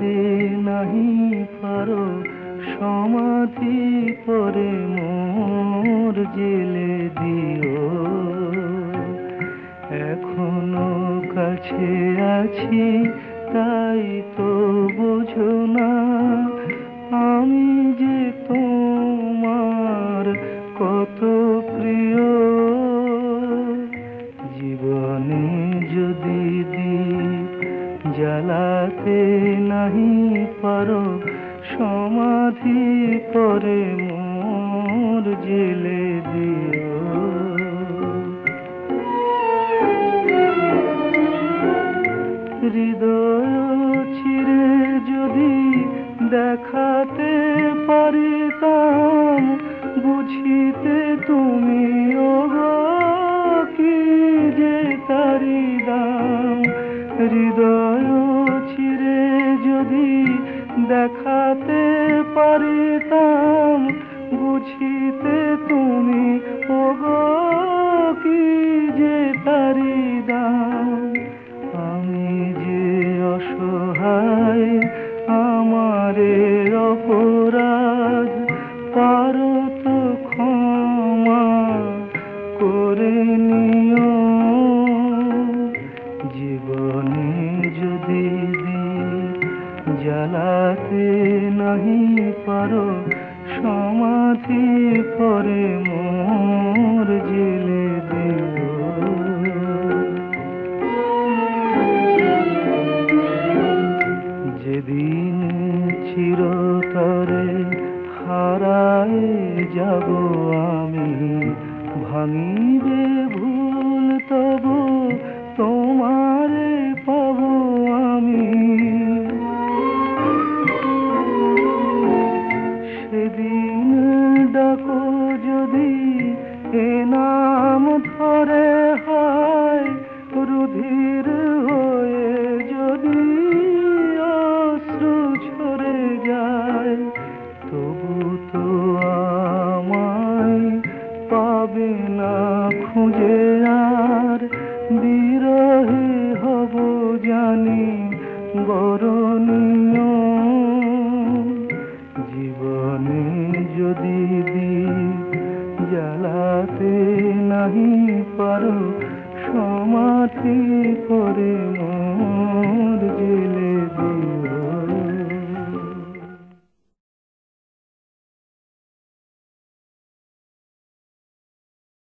হইতে নাহি পারো, সমাধি পরে মোর জেলে দিও। এখনও কাছে আছি, তাই তো বোঝো না আমি যে তোমার কত প্রিয়। জীবনে যদি জ্বালাতে নাহি পারো, সমাধি করে মোর জেলে দিও। হৃদয় চিরে যদি দেখাতে পারিতাম বুঝিতে তুমি কি যে তারি দাম। হৃদয় দেখাতে পারিতাম, বুঝিতে তুমি, ওগো, কি যে তারি দাম? আমি যে অসহায়, আমারে অপরাধ পারো তো ক্ষমা করে নিও। জীবনে জ্বালাতে নাহি পারো সমাধি করে মোর জেলে যেদিন চিরতরে হারায় যাব আমি ডাকো যদি এ নাম ধরে হয়, রুধির হয়ে যদি অশ্রু ঝরে যায়, তবু তো আমায় পাবে না খুঁজে আর। বিরহে হব জানি বরণীয় পারো সমাধি।